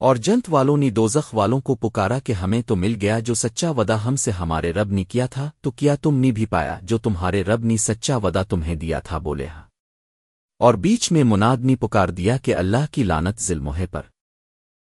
اور جنت والوں نے دوزخ والوں کو پکارا کہ ہمیں تو مل گیا جو سچا ودا ہم سے ہمارے رب نے کیا تھا، تو کیا تم نے بھی پایا جو تمہارے رب نے سچا ودا تمہیں دیا تھا؟ بولے ہاں۔ اور بیچ میں مناد نے پکار دیا کہ اللہ کی لانت ظلموہے پر۔